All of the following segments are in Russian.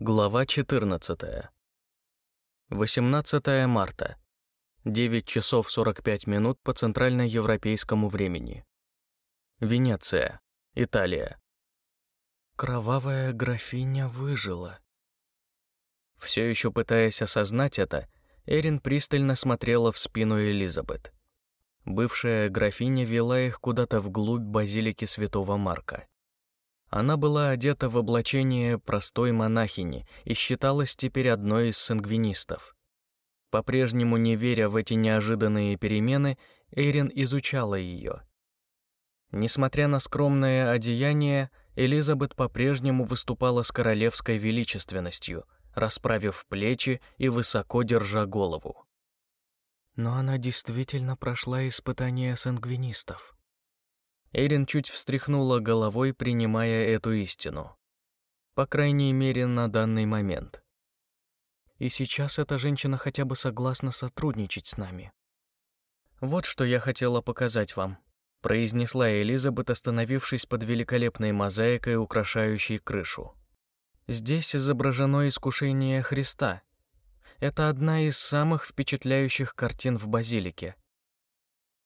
Глава 14. 18 марта. 9 часов 45 минут по центральноевропейскому времени. Венеция, Италия. Кровавая графиня выжила. Все еще пытаясь осознать это, Эрин пристально смотрела в спину Элизабет. Бывшая графиня вела их куда-то вглубь базилики Святого Марка. Она была одета в облачение простой монахини и считалась теперь одной из сангвинистов. По-прежнему не веря в эти неожиданные перемены, Эрин изучала ее. Несмотря на скромное одеяние, Элизабет по-прежнему выступала с королевской величественностью, расправив плечи и высоко держа голову. Но она действительно прошла испытание сангвинистов. Эрин чуть встряхнула головой, принимая эту истину. По крайней мере, на данный момент. И сейчас эта женщина хотя бы согласна сотрудничать с нами. Вот что я хотела показать вам, произнесла Элизабет, остановившись под великолепной мозаикой, украшающей крышу. Здесь изображено искушение Христа. Это одна из самых впечатляющих картин в базилике.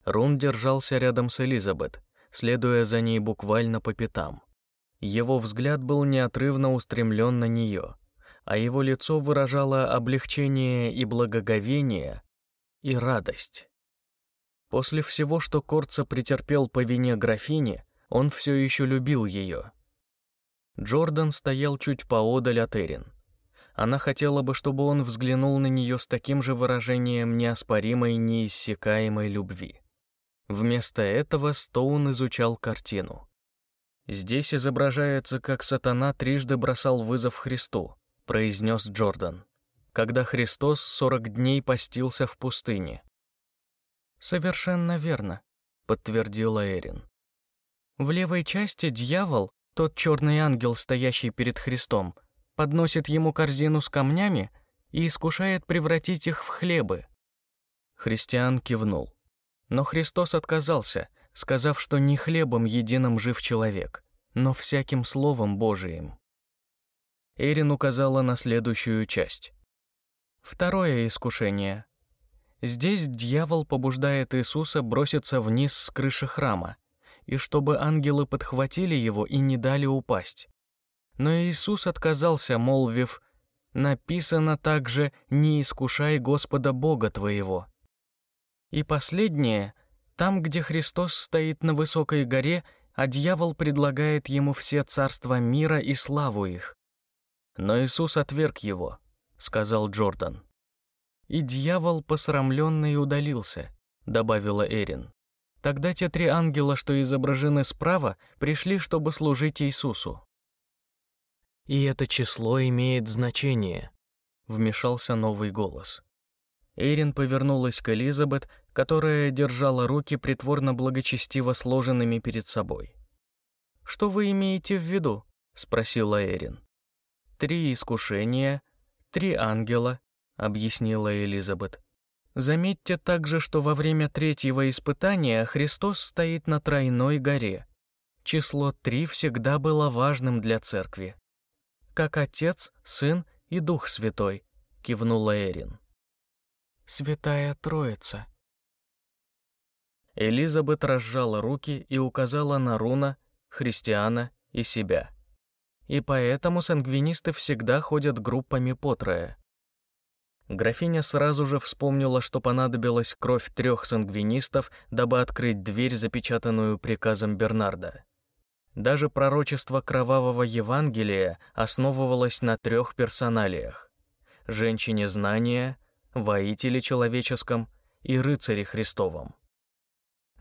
Рун держался рядом с Элизабет, следуя за ней буквально по пятам. Его взгляд был неотрывно устремлен на нее, а его лицо выражало облегчение и благоговение, и радость. После всего, что Корца претерпел по вине графини, он все еще любил ее. Джордан стоял чуть поодаль от Эрин. Она хотела бы, чтобы он взглянул на нее с таким же выражением неоспоримой, неиссякаемой любви. Вместо этого Стоун изучал картину. «Здесь изображается, как сатана трижды бросал вызов Христу», — произнес Джордан, «когда Христос сорок дней постился в пустыне». «Совершенно верно», — подтвердила Эрин. В левой части дьявол, тот черный ангел, стоящий перед Христом, подносит ему корзину с камнями и искушает превратить их в хлебы. Христиан кивнул. Но Христос отказался, сказав, что не хлебом единым жив человек, но всяким словом Божиим. Эрин указала на следующую часть. Второе искушение. Здесь дьявол побуждает Иисуса броситься вниз с крыши храма, и чтобы ангелы подхватили его и не дали упасть. Но Иисус отказался, молвив, «Написано также, не искушай Господа Бога твоего». И последнее, там, где Христос стоит на высокой горе, а дьявол предлагает ему все царства мира и славу их. Но Иисус отверг его, сказал Джордан. И дьявол посрамленный удалился, добавила Эрин. Тогда те три ангела, что изображены справа, пришли, чтобы служить Иисусу. И это число имеет значение, вмешался новый голос. Эрин повернулась к Элизабет, которая держала руки притворно благочестиво сложенными перед собой. «Что вы имеете в виду?» — спросила Эрин. «Три искушения, три ангела», — объяснила Элизабет. «Заметьте также, что во время третьего испытания Христос стоит на тройной горе. Число три всегда было важным для церкви. Как Отец, Сын и Дух Святой», — кивнула Эрин. Святая Троица. Элизабет разжала руки и указала на Руна, Христиана и себя. И поэтому сангвинисты всегда ходят группами по трое. Графиня сразу же вспомнила, что понадобилась кровь трех сангвинистов, дабы открыть дверь, запечатанную приказом Бернарда. Даже пророчество кровавого Евангелия основывалось на трех персоналиях: женщине знания, воителе человеческом и рыцаре Христовом.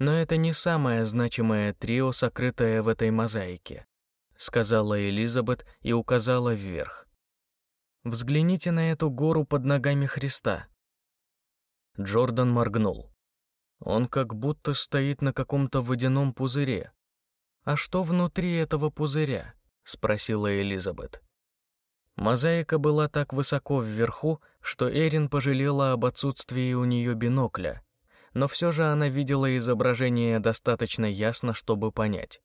Но это не самое значимое трио, сокрытое в этой мозаике, сказала Элизабет и указала вверх. Взгляните на эту гору под ногами Христа. Джордан моргнул. Он как будто стоит на каком-то водяном пузыре. А что внутри этого пузыря? спросила Элизабет. Мозаика была так высоко вверху, что Эрин пожалела об отсутствии у нее бинокля, но все же она видела изображение достаточно ясно, чтобы понять.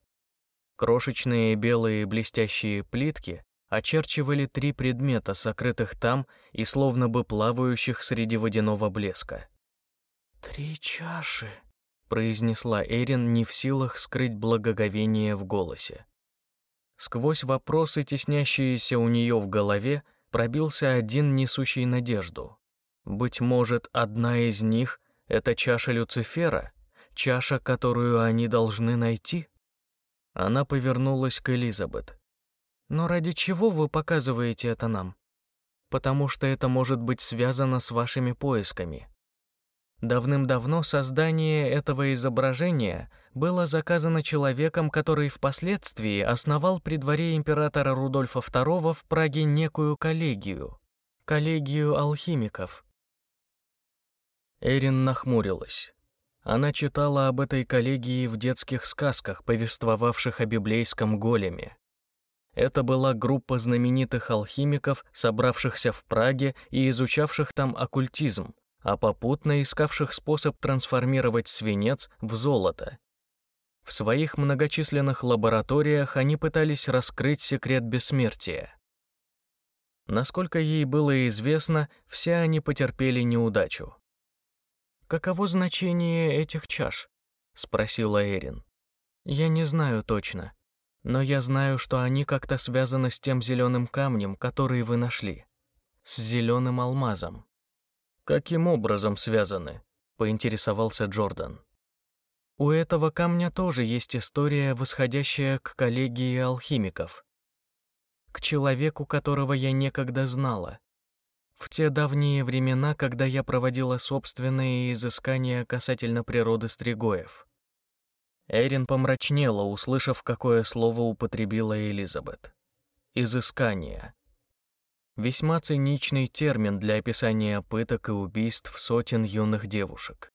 Крошечные белые блестящие плитки очерчивали три предмета, сокрытых там и словно бы плавающих среди водяного блеска. «Три чаши», — произнесла Эрин, не в силах скрыть благоговение в голосе. Сквозь вопросы, теснящиеся у нее в голове, пробился один несущий надежду. Быть может, одна из них — это чаша Люцифера, чаша, которую они должны найти? Она повернулась к Элизабет. «Но ради чего вы показываете это нам? Потому что это может быть связано с вашими поисками. Давным-давно создание этого изображения было заказано человеком, который впоследствии основал при дворе императора Рудольфа II в Праге некую коллегию, коллегию алхимиков. Эрин нахмурилась. Она читала об этой коллегии в детских сказках, повествовавших о библейском големе. Это была группа знаменитых алхимиков, собравшихся в Праге и изучавших там оккультизм, а попутно искавших способ трансформировать свинец в золото. В своих многочисленных лабораториях они пытались раскрыть секрет бессмертия. Насколько ей было известно, все они потерпели неудачу. «Каково значение этих чаш?» — спросила Эрин. «Я не знаю точно, но я знаю, что они как-то связаны с тем зеленым камнем, который вы нашли, с зеленым алмазом. «Каким образом связаны?» — поинтересовался Джордан. «У этого камня тоже есть история, восходящая к коллегии алхимиков. К человеку, которого я некогда знала. В те давние времена, когда я проводила собственные изыскания касательно природы стригоев». Эрин помрачнела, услышав, какое слово употребила Элизабет. «Изыскание». Весьма циничный термин для описания пыток и убийств сотен юных девушек.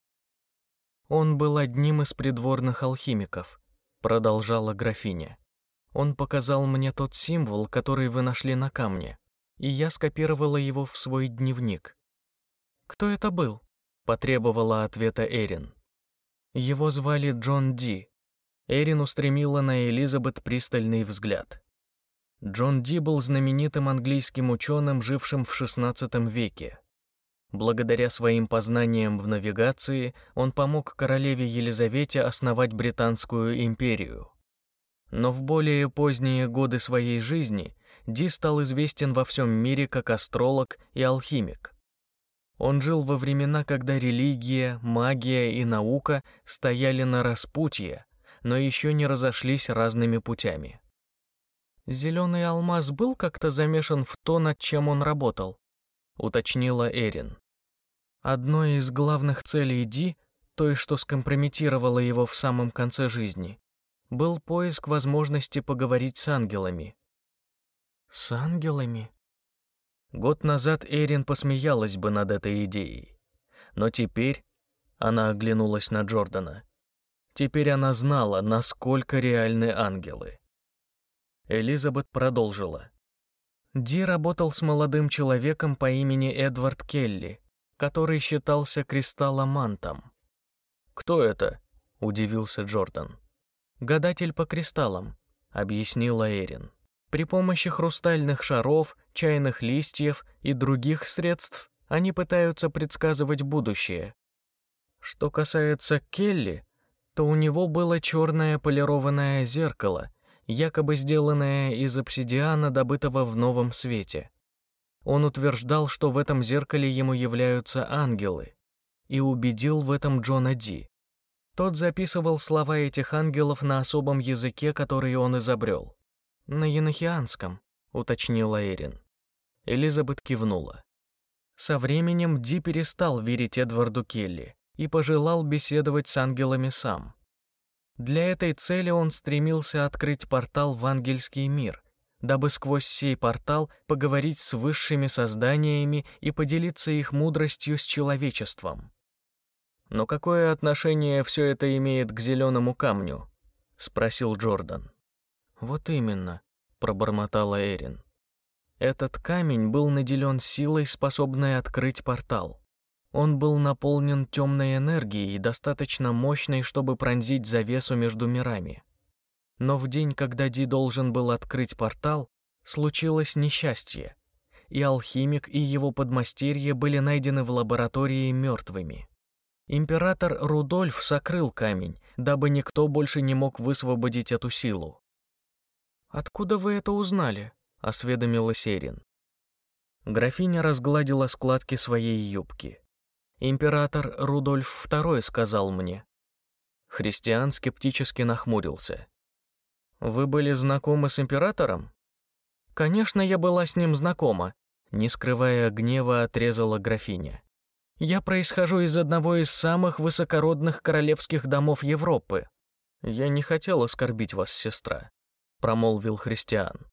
Он был одним из придворных алхимиков, продолжала графиня. Он показал мне тот символ, который вы нашли на камне, и я скопировала его в свой дневник. Кто это был? потребовала ответа Эрин. Его звали Джон Ди. Эрин устремила на Элизабет пристальный взгляд. Джон Ди был знаменитым английским ученым, жившим в XVI веке. Благодаря своим познаниям в навигации он помог королеве Елизавете основать Британскую империю. Но в более поздние годы своей жизни Ди стал известен во всем мире как астролог и алхимик. Он жил во времена, когда религия, магия и наука стояли на распутье, но еще не разошлись разными путями. Зеленый алмаз был как-то замешан в то, над чем он работал, уточнила Эрин. Одной из главных целей Ди, той, что скомпрометировало его в самом конце жизни, был поиск возможности поговорить с ангелами. С ангелами? Год назад Эрин посмеялась бы над этой идеей. Но теперь она оглянулась на Джордана. Теперь она знала, насколько реальны ангелы. Элизабет продолжила. Ди работал с молодым человеком по имени Эдвард Келли, который считался кристалломантом. «Кто это?» — удивился Джордан. «Гадатель по кристаллам», — объяснила Эрин. При помощи хрустальных шаров, чайных листьев и других средств они пытаются предсказывать будущее. Что касается Келли, то у него было черное полированное зеркало — якобы сделанное из обсидиана, добытого в новом свете. Он утверждал, что в этом зеркале ему являются ангелы, и убедил в этом Джона Ди. Тот записывал слова этих ангелов на особом языке, который он изобрел. «На янохианском», — уточнила Эрин. Элизабет кивнула. Со временем Ди перестал верить Эдварду Келли и пожелал беседовать с ангелами сам. Для этой цели он стремился открыть портал в ангельский мир, дабы сквозь сей портал поговорить с высшими созданиями и поделиться их мудростью с человечеством. «Но какое отношение все это имеет к зеленому камню?» — спросил Джордан. «Вот именно», — пробормотала Эрин. «Этот камень был наделен силой, способной открыть портал. Он был наполнен темной энергией, достаточно мощной, чтобы пронзить завесу между мирами. Но в день, когда Ди должен был открыть портал, случилось несчастье, и алхимик и его подмастерье были найдены в лаборатории мертвыми. Император Рудольф сокрыл камень, дабы никто больше не мог высвободить эту силу. «Откуда вы это узнали?» — осведомилась Эрин. Графиня разгладила складки своей юбки. Император Рудольф II сказал мне. Христиан скептически нахмурился. «Вы были знакомы с императором?» «Конечно, я была с ним знакома», — не скрывая гнева, отрезала графиня. «Я происхожу из одного из самых высокородных королевских домов Европы. Я не хотел оскорбить вас, сестра», — промолвил Христиан.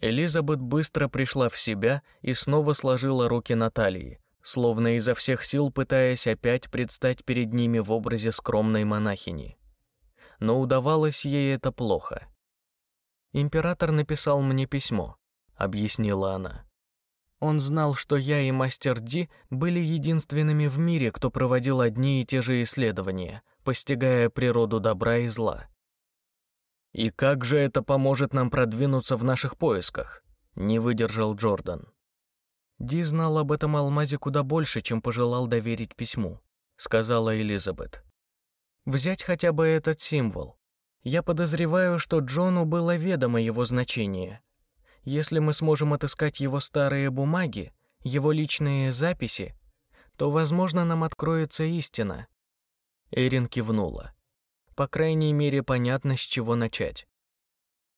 Элизабет быстро пришла в себя и снова сложила руки на талии, словно изо всех сил пытаясь опять предстать перед ними в образе скромной монахини. Но удавалось ей это плохо. «Император написал мне письмо», — объяснила она. Он знал, что я и мастер Ди были единственными в мире, кто проводил одни и те же исследования, постигая природу добра и зла. «И как же это поможет нам продвинуться в наших поисках?» — не выдержал Джордан. «Ди знал об этом алмазе куда больше, чем пожелал доверить письму», — сказала Элизабет. «Взять хотя бы этот символ. Я подозреваю, что Джону было ведомо его значение. Если мы сможем отыскать его старые бумаги, его личные записи, то, возможно, нам откроется истина». Эрин кивнула. По крайней мере, понятно, с чего начать.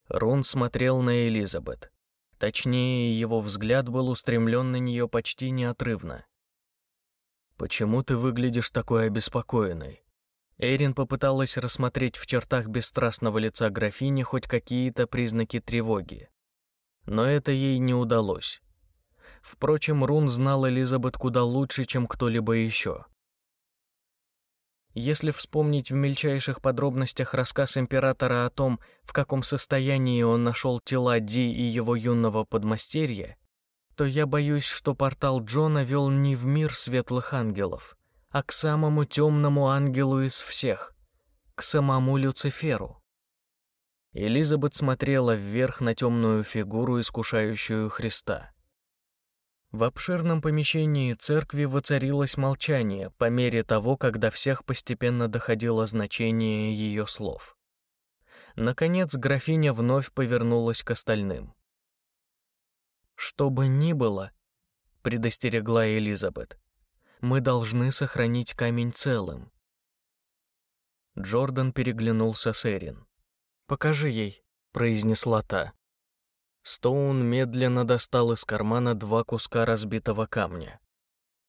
Рун смотрел на Элизабет. Точнее, его взгляд был устремлен на нее почти неотрывно. «Почему ты выглядишь такой обеспокоенной?» Эрин попыталась рассмотреть в чертах бесстрастного лица графини хоть какие-то признаки тревоги. Но это ей не удалось. Впрочем, Рун знал Элизабет куда лучше, чем кто-либо еще. Если вспомнить в мельчайших подробностях рассказ императора о том, в каком состоянии он нашел тела Ди и его юного подмастерья, то я боюсь, что портал Джона вел не в мир светлых ангелов, а к самому темному ангелу из всех, к самому Люциферу. Элизабет смотрела вверх на темную фигуру, искушающую Христа. В обширном помещении церкви воцарилось молчание по мере того, когда всех постепенно доходило значение ее слов. Наконец графиня вновь повернулась к остальным. «Что бы ни было», — предостерегла Элизабет, — «мы должны сохранить камень целым». Джордан переглянулся с Эрин. «Покажи ей», — произнесла та. Стоун медленно достал из кармана два куска разбитого камня.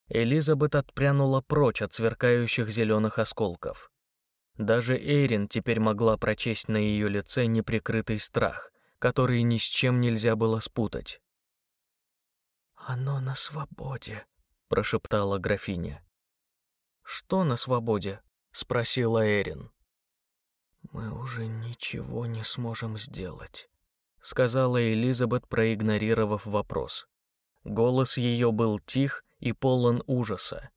Элизабет отпрянула прочь от сверкающих зеленых осколков. Даже Эйрин теперь могла прочесть на ее лице неприкрытый страх, который ни с чем нельзя было спутать. «Оно на свободе», — прошептала графиня. «Что на свободе?» — спросила Эрин. «Мы уже ничего не сможем сделать», — сказала Элизабет, проигнорировав вопрос. Голос ее был тих и полон ужаса.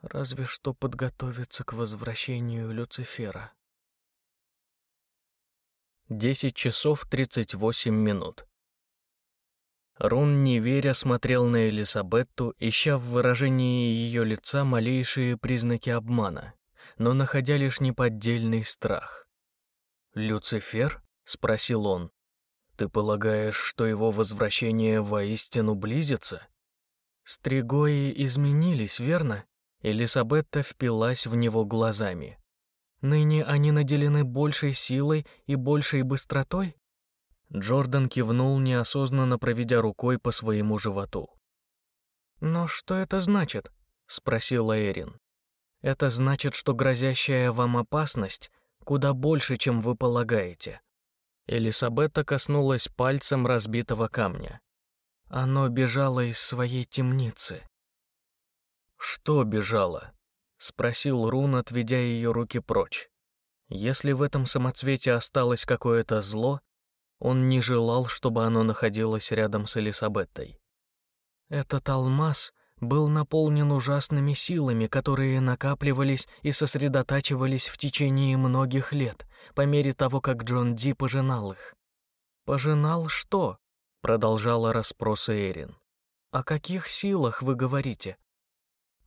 Разве что подготовиться к возвращению Люцифера. Десять часов тридцать восемь минут. Рун, не веря, смотрел на Элизабетту, ища в выражении ее лица малейшие признаки обмана, но находя лишь неподдельный страх. «Люцифер?» — спросил он. Ты полагаешь, что его возвращение воистину близится? Стригои изменились, верно? Элисабетта впилась в него глазами. Ныне они наделены большей силой и большей быстротой? Джордан кивнул, неосознанно проведя рукой по своему животу. «Но что это значит?» — спросила Эрин. «Это значит, что грозящая вам опасность куда больше, чем вы полагаете. Элисабетта коснулась пальцем разбитого камня. Оно бежало из своей темницы. «Что бежало?» — спросил Рун, отведя ее руки прочь. Если в этом самоцвете осталось какое-то зло, он не желал, чтобы оно находилось рядом с Элисабеттой. Этот алмаз был наполнен ужасными силами, которые накапливались и сосредотачивались в течение многих лет, по мере того, как Джон Ди пожинал их. «Пожинал что?» — Продолжала расспросы Эрин. О каких силах вы говорите?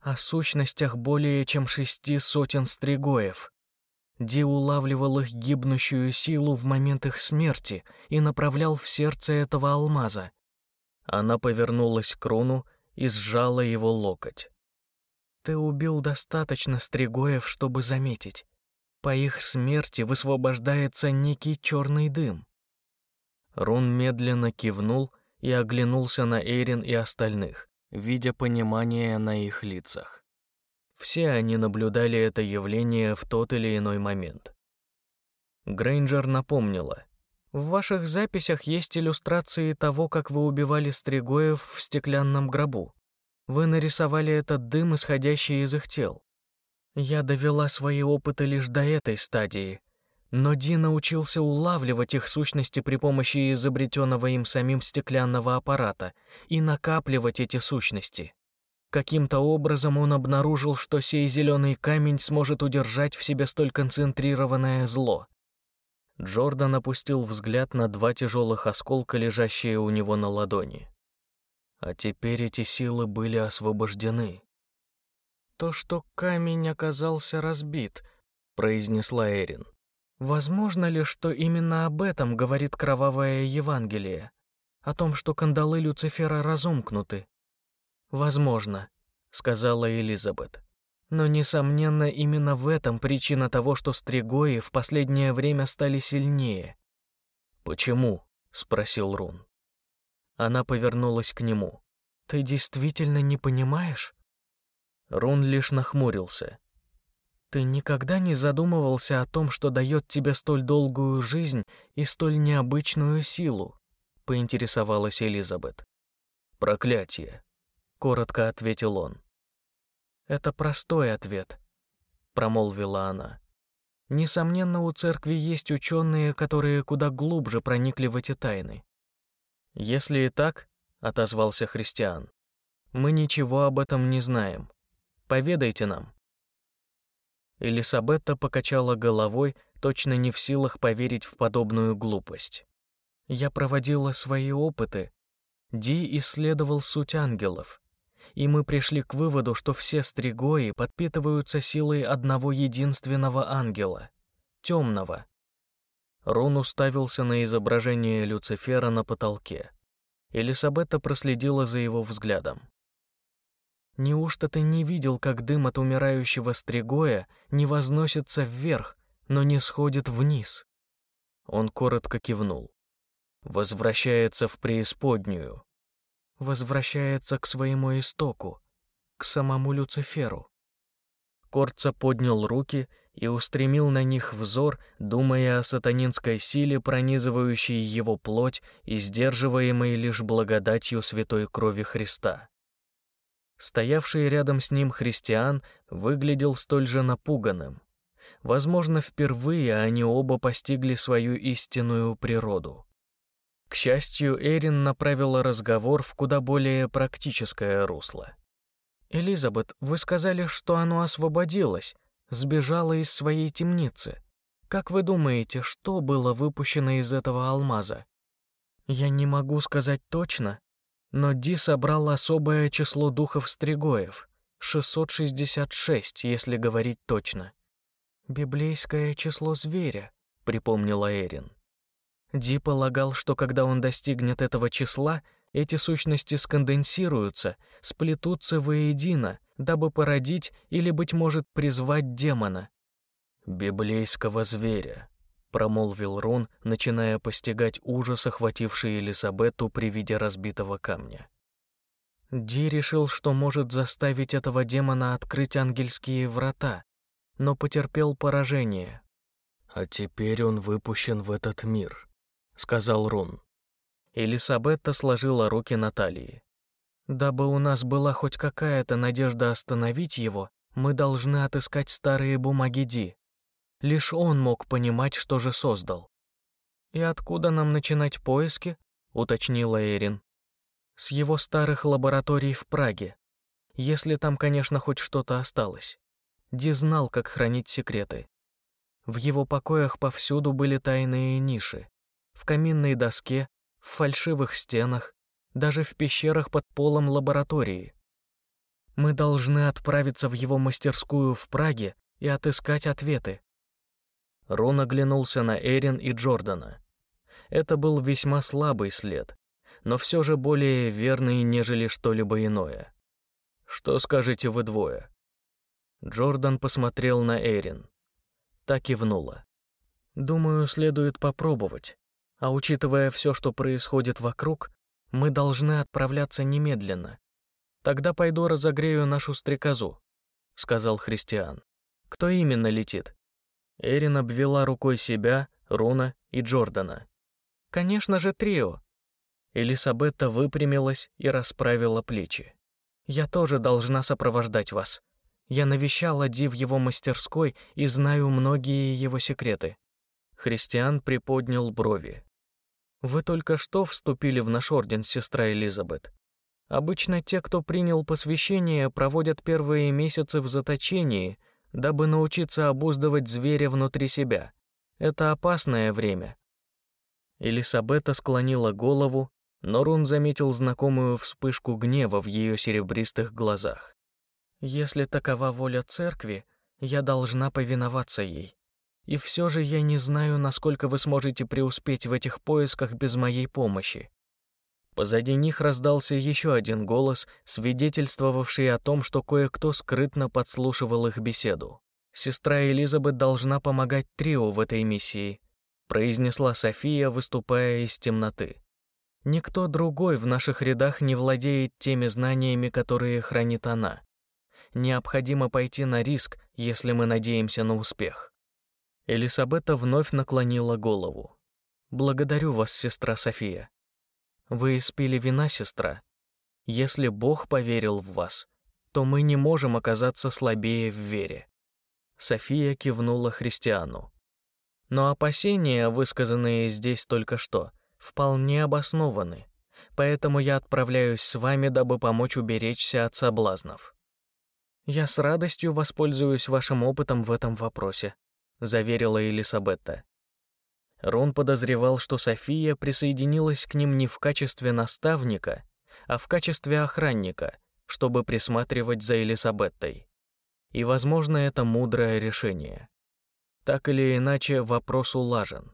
О сущностях более чем шести сотен стригоев. Ди улавливал их гибнущую силу в момент их смерти и направлял в сердце этого алмаза. Она повернулась к Руну и сжала его локоть. «Ты убил достаточно стригоев, чтобы заметить. По их смерти высвобождается некий черный дым». Рун медленно кивнул и оглянулся на Эйрин и остальных, видя понимание на их лицах. Все они наблюдали это явление в тот или иной момент. Грейнджер напомнила. «В ваших записях есть иллюстрации того, как вы убивали стригоев в стеклянном гробу. Вы нарисовали этот дым, исходящий из их тел. Я довела свои опыты лишь до этой стадии, но Ди научился улавливать их сущности при помощи изобретенного им самим стеклянного аппарата и накапливать эти сущности. Каким-то образом он обнаружил, что сей зеленый камень сможет удержать в себе столь концентрированное зло. Джордан опустил взгляд на два тяжелых осколка, лежащие у него на ладони. А теперь эти силы были освобождены. «То, что камень оказался разбит», — произнесла Эрин. «Возможно ли, что именно об этом говорит кровавое Евангелие? О том, что кандалы Люцифера разомкнуты, «Возможно», — сказала Элизабет. «Но, несомненно, именно в этом причина того, что стригои в последнее время стали сильнее». «Почему?» — спросил Рун. Она повернулась к нему. «Ты действительно не понимаешь?» Рун лишь нахмурился. «Ты никогда не задумывался о том, что дает тебе столь долгую жизнь и столь необычную силу?» — поинтересовалась Элизабет. «Проклятие», коротко ответил он. Это простой ответ, промолвила она. Несомненно, у церкви есть ученые, которые куда глубже проникли в эти тайны. Если и так, отозвался христиан, мы ничего об этом не знаем. Поведайте нам. Элисабетта покачала головой, точно не в силах поверить в подобную глупость. Я проводила свои опыты. Ди исследовал суть ангелов и мы пришли к выводу, что все стригои подпитываются силой одного единственного ангела — темного. Рун уставился на изображение Люцифера на потолке. Элисабетта проследила за его взглядом. «Неужто ты не видел, как дым от умирающего стригоя не возносится вверх, но не сходит вниз?» Он коротко кивнул. «Возвращается в преисподнюю, возвращается к своему истоку, к самому Люциферу. Корца поднял руки и устремил на них взор, думая о сатанинской силе, пронизывающей его плоть и сдерживаемой лишь благодатью святой крови Христа. Стоявший рядом с ним христиан выглядел столь же напуганным. Возможно, впервые они оба постигли свою истинную природу. К счастью, Эрин направила разговор в куда более практическое русло. «Элизабет, вы сказали, что оно освободилось, сбежало из своей темницы. Как вы думаете, что было выпущено из этого алмаза?» «Я не могу сказать точно, но Ди собрал особое число духов-стригоев, 666, если говорить точно. «Библейское число зверя», — припомнила Эрин. Ди полагал, что когда он достигнет этого числа, эти сущности сконденсируются, сплетутся воедино, дабы породить или, быть может, призвать демона. «Библейского зверя», — промолвил Рун, начиная постигать ужас, охвативший Элисабетту при виде разбитого камня. Ди решил, что может заставить этого демона открыть ангельские врата, но потерпел поражение. А теперь он выпущен в этот мир, сказал Рун. Элисабетта сложила руки на талии. Дабы у нас была хоть какая-то надежда остановить его, мы должны отыскать старые бумаги Ди. Лишь он мог понимать, что же создал. «И откуда нам начинать поиски?» — уточнила Эрин. «С его старых лабораторий в Праге. Если там, конечно, хоть что-то осталось. Ди знал, как хранить секреты. В его покоях повсюду были тайные ниши, в каминной доске, в фальшивых стенах, даже в пещерах под полом лаборатории. Мы должны отправиться в его мастерскую в Праге и отыскать ответы. Рон оглянулся на Эрин и Джордана. Это был весьма слабый след, но все же более верный, нежели что-либо иное. «Что скажете вы двое?» Джордан посмотрел на Эрин. Так кивнула. «Думаю, следует попробовать. А учитывая все, что происходит вокруг, мы должны отправляться немедленно. Тогда пойду разогрею нашу стрекозу», — сказал Христиан. «Кто именно летит?» Эрин обвела рукой себя, Руна и Джордана. «Конечно же, трио!» Элисабетта выпрямилась и расправила плечи. «Я тоже должна сопровождать вас. Я навещала Ди в его мастерской и знаю многие его секреты». Христиан приподнял брови. «Вы только что вступили в наш орден, сестра Элизабет. Обычно те, кто принял посвящение, проводят первые месяцы в заточении — дабы научиться обуздывать зверя внутри себя. Это опасное время. Элисабета склонила голову, но Рун заметил знакомую вспышку гнева в ее серебристых глазах. «Если такова воля церкви, я должна повиноваться ей. И все же я не знаю, насколько вы сможете преуспеть в этих поисках без моей помощи. Позади них раздался еще один голос, свидетельствовавший о том, что кое-кто скрытно подслушивал их беседу. «Сестра Элизабет должна помогать трио в этой миссии», произнесла София, выступая из темноты. «Никто другой в наших рядах не владеет теми знаниями, которые хранит она. Необходимо пойти на риск, если мы надеемся на успех». Элисабета вновь наклонила голову. «Благодарю вас, сестра София. Вы испили вина, сестра. Если Бог поверил в вас, то мы не можем оказаться слабее в вере. София кивнула христиану. Но опасения, высказанные здесь только что, вполне обоснованы, поэтому я отправляюсь с вами, дабы помочь уберечься от соблазнов. Я с радостью воспользуюсь вашим опытом в этом вопросе, заверила Элисабетта. Рон подозревал, что София присоединилась к ним не в качестве наставника, а в качестве охранника, чтобы присматривать за Элисабеттой. И, возможно, это мудрое решение. Так или иначе, вопрос улажен.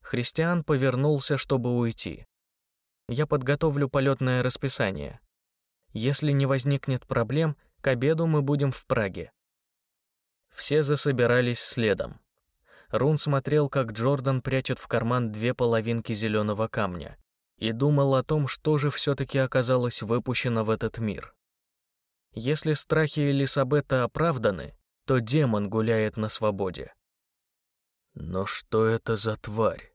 Христиан повернулся, чтобы уйти. Я подготовлю полетное расписание. Если не возникнет проблем, к обеду мы будем в Праге. Все засобирались следом. Рун смотрел, как Джордан прячет в карман две половинки зеленого камня, и думал о том, что же все-таки оказалось выпущено в этот мир. Если страхи Элисабета оправданы, то демон гуляет на свободе. Но что это за тварь?